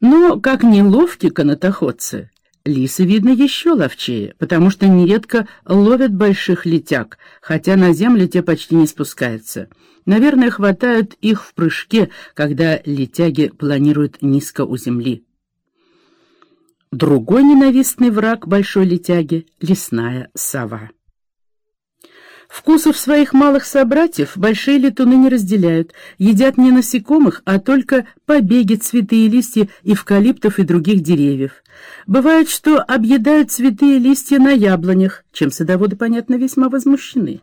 Но, как неловки канатоходцы, лисы, видно, еще ловчее, потому что нередко ловят больших летяг, хотя на землю те почти не спускаются. Наверное, хватают их в прыжке, когда летяги планируют низко у земли. Другой ненавистный враг большой летяги — лесная сова. Вкусов своих малых собратьев большие летуны не разделяют, едят не насекомых, а только побеги, цветы и листья эвкалиптов и других деревьев. Бывает, что объедают цветы и листья на яблонях, чем садоводы, понятно, весьма возмущены.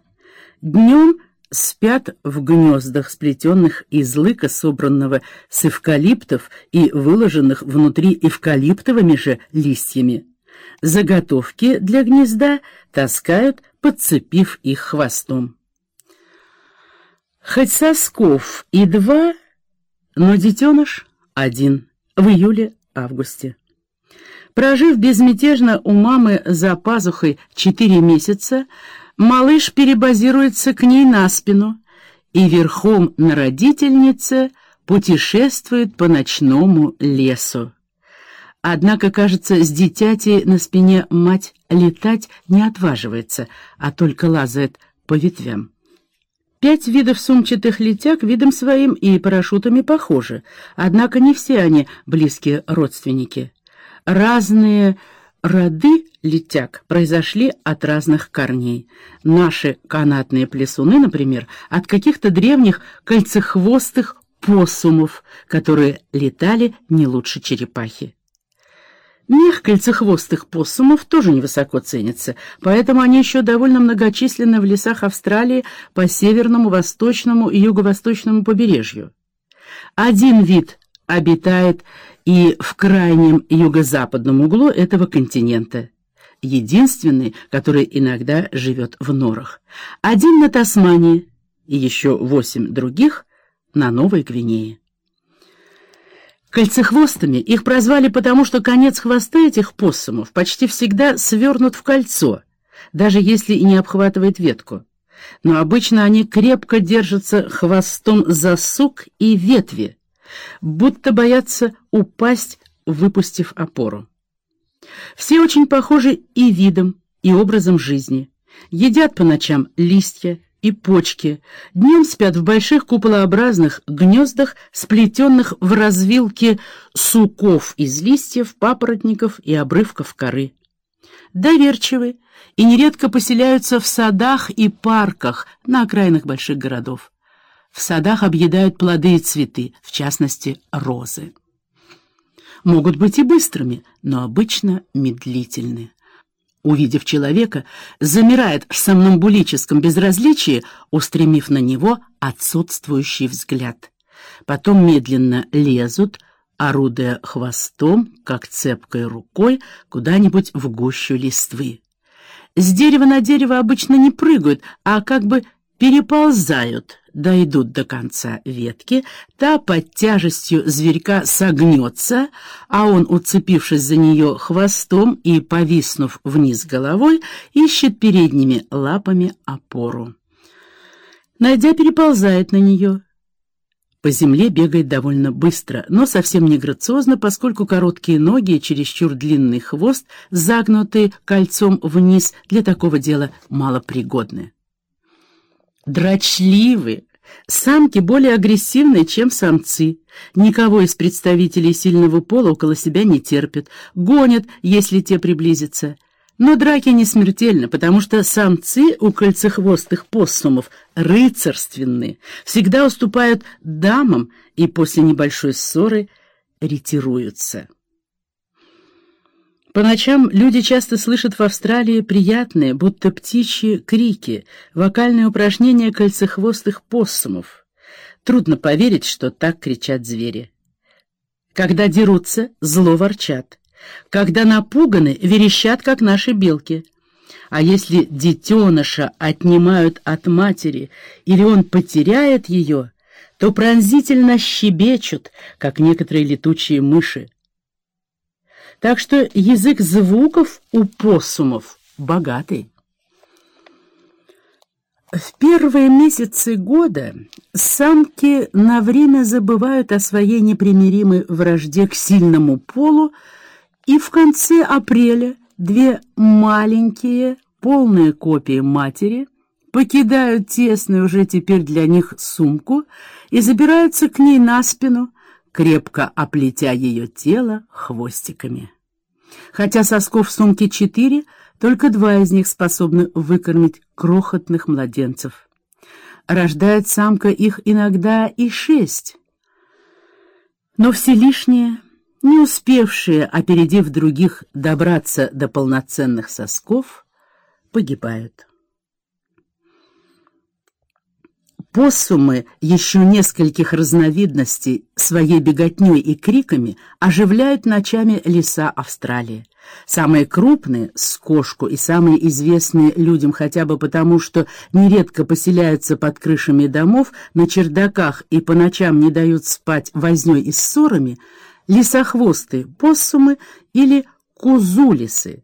Днем спят в гнездах, сплетенных из лыка, собранного с эвкалиптов и выложенных внутри эвкалиптовыми же листьями. Заготовки для гнезда таскают подцепив их хвостом. Хоть сосков и два, но детеныш один в июле-августе. Прожив безмятежно у мамы за пазухой четыре месяца, малыш перебазируется к ней на спину и верхом на родительнице путешествует по ночному лесу. Однако, кажется, с дитятей на спине мать летать не отваживается, а только лазает по ветвям. Пять видов сумчатых летяг видом своим и парашютами похожи, однако не все они близкие родственники. Разные роды летяг произошли от разных корней. Наши канатные плесуны, например, от каких-то древних кольцехвостых посумов, которые летали не лучше черепахи. Мех кольцехвостых поссумов тоже невысоко ценится, поэтому они еще довольно многочисленны в лесах Австралии по северному, восточному и юго-восточному побережью. Один вид обитает и в крайнем юго-западном углу этого континента. Единственный, который иногда живет в норах. Один на Тасмании и еще восемь других на Новой Гвинее. Кольцехвостами их прозвали потому, что конец хвоста этих поссумов почти всегда свернут в кольцо, даже если и не обхватывает ветку. Но обычно они крепко держатся хвостом за сук и ветви, будто боятся упасть, выпустив опору. Все очень похожи и видом, и образом жизни. Едят по ночам листья, и почки. Днем спят в больших куполообразных гнездах, сплетенных в развилке суков из листьев, папоротников и обрывков коры. Доверчивы и нередко поселяются в садах и парках на окраинах больших городов. В садах объедают плоды и цветы, в частности, розы. Могут быть и быстрыми, но обычно медлительны увидев человека, замирает в сомнамбулическом безразличии, устремив на него отсутствующий взгляд. Потом медленно лезут, орудуя хвостом, как цепкой рукой, куда-нибудь в гущу листвы. С дерева на дерево обычно не прыгают, а как бы переползают, дойдут до конца ветки, та под тяжестью зверька согнется, а он, уцепившись за нее хвостом и повиснув вниз головой, ищет передними лапами опору. Найдя, переползает на нее. По земле бегает довольно быстро, но совсем не грациозно, поскольку короткие ноги и чересчур длинный хвост, загнутый кольцом вниз, для такого дела малопригодны дрочливы. Самки более агрессивны, чем самцы. Никого из представителей сильного пола около себя не терпят, гонят, если те приблизятся. Но драки не смертельны, потому что самцы у кольцехвостых поссумов рыцарственны, всегда уступают дамам и после небольшой ссоры ретируются. По ночам люди часто слышат в Австралии приятные, будто птичьи, крики, вокальные упражнения кольцехвостых поссумов. Трудно поверить, что так кричат звери. Когда дерутся, зло ворчат. Когда напуганы, верещат, как наши белки. А если детеныша отнимают от матери или он потеряет ее, то пронзительно щебечут, как некоторые летучие мыши. Так что язык звуков у посумов богатый. В первые месяцы года самки на время забывают о своей непримиримой вражде к сильному полу, и в конце апреля две маленькие, полные копии матери покидают тесную уже теперь для них сумку и забираются к ней на спину, крепко оплетя ее тело хвостиками. Хотя сосков в сумке четыре, только два из них способны выкормить крохотных младенцев. Рождает самка их иногда и шесть. Но все лишние, не успевшие, опередив других, добраться до полноценных сосков, погибают. Поссумы еще нескольких разновидностей своей беготней и криками оживляют ночами леса Австралии. Самые крупные — с кошку и самые известные людям хотя бы потому, что нередко поселяются под крышами домов, на чердаках и по ночам не дают спать вознёй и ссорами — лесохвосты, поссумы или кузулисы.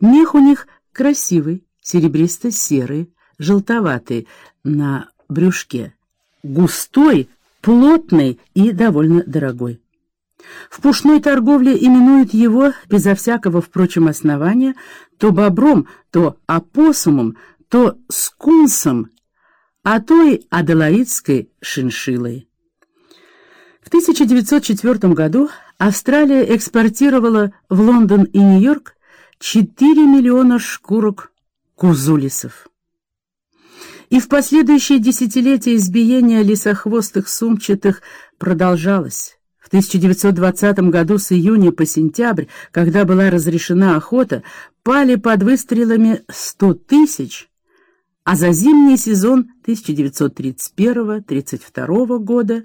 Мех у них красивый, серебристо-серый, желтоватый, на брюшке, густой, плотный и довольно дорогой. В пушной торговле именуют его, безо всякого, впрочем, основания, то бобром, то опоссумом, то скунсом, а то и аделаидской шиншилой. В 1904 году Австралия экспортировала в Лондон и Нью-Йорк 4 миллиона шкурок кузулисов. И в последующие десятилетия избиение лисохвостых сумчатых продолжалось. В 1920 году с июня по сентябрь, когда была разрешена охота, пали под выстрелами 100 тысяч, а за зимний сезон 1931-32 года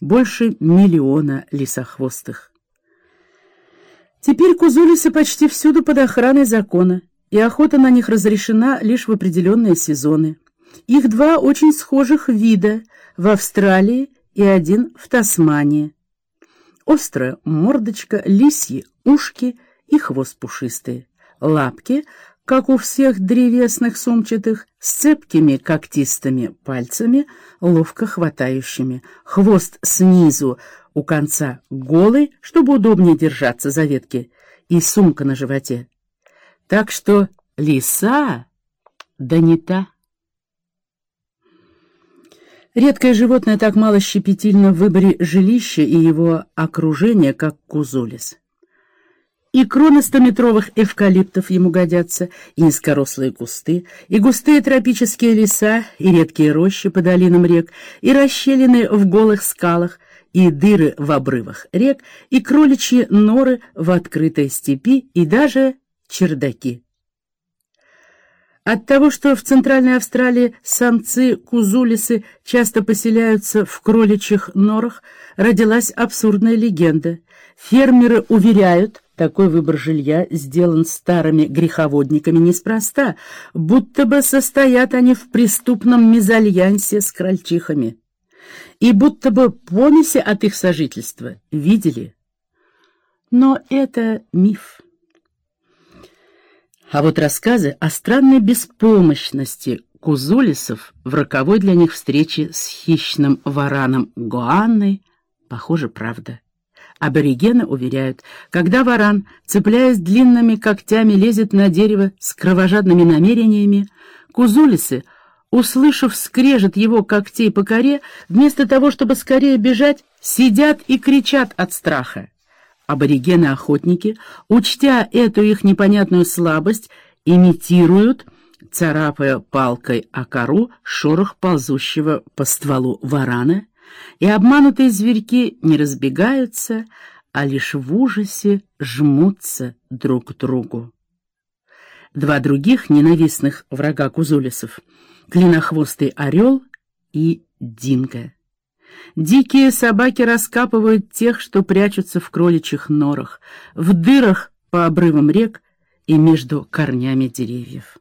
больше миллиона лисохвостых. Теперь кузулисы почти всюду под охраной закона, и охота на них разрешена лишь в определенные сезоны. Их два очень схожих вида в Австралии и один в Тасмании. Острая мордочка, лисьи ушки и хвост пушистый. Лапки, как у всех древесных сумчатых, с цепкими когтистыми пальцами, ловко хватающими. Хвост снизу, у конца голый, чтобы удобнее держаться за ветки, и сумка на животе. Так что лиса да не та. Редкое животное так мало щепетильно в выборе жилища и его окружения, как кузулис. И кроны стометровых эвкалиптов ему годятся, и низкорослые кусты, и густые тропические леса, и редкие рощи по долинам рек, и расщелины в голых скалах, и дыры в обрывах рек, и кроличьи норы в открытой степи, и даже чердаки. От того, что в Центральной Австралии самцы-кузулисы часто поселяются в кроличьих норах, родилась абсурдная легенда. Фермеры уверяют, такой выбор жилья сделан старыми греховодниками неспроста, будто бы состоят они в преступном мезальянсе с крольчихами. И будто бы помеси от их сожительства видели. Но это миф. А вот рассказы о странной беспомощности кузулисов в роковой для них встрече с хищным вараном Гуанной, похоже, правда. Аборигены уверяют, когда варан, цепляясь длинными когтями, лезет на дерево с кровожадными намерениями, кузулисы, услышав скрежет его когтей по коре, вместо того, чтобы скорее бежать, сидят и кричат от страха. Аборигены-охотники, учтя эту их непонятную слабость, имитируют, царапая палкой о кору, шорох ползущего по стволу варана, и обманутые зверьки не разбегаются, а лишь в ужасе жмутся друг к другу. Два других ненавистных врага кузулисов — клинохвостый орел и динго. Дикие собаки раскапывают тех, что прячутся в кроличьих норах, в дырах по обрывам рек и между корнями деревьев.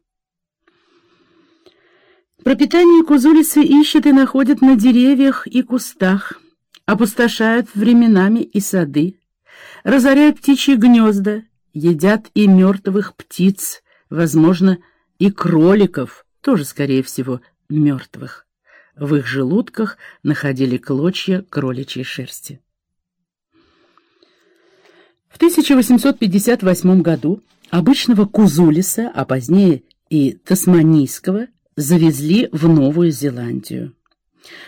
Пропитание кузулицы ищет и находит на деревьях и кустах, опустошают временами и сады, разоряют птичьи гнезда, едят и мертвых птиц, возможно, и кроликов, тоже, скорее всего, мертвых. В их желудках находили клочья кроличьей шерсти. В 1858 году обычного кузулиса, а позднее и тасманийского, завезли в Новую Зеландию.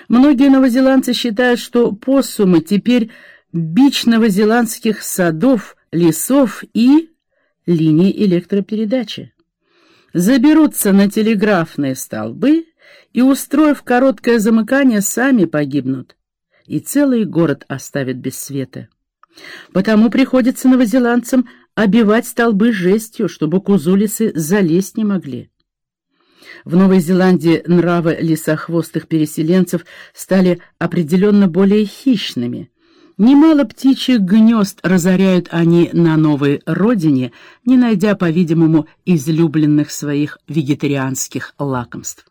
Многие новозеландцы считают, что поссумы теперь бич новозеландских садов, лесов и линий электропередачи. Заберутся на телеграфные столбы и, устроив короткое замыкание, сами погибнут, и целый город оставят без света. Потому приходится новозеландцам обивать столбы жестью, чтобы кузулисы залезть не могли. В Новой Зеландии нравы лесохвостых переселенцев стали определенно более хищными. Немало птичьих гнезд разоряют они на новой родине, не найдя, по-видимому, излюбленных своих вегетарианских лакомств.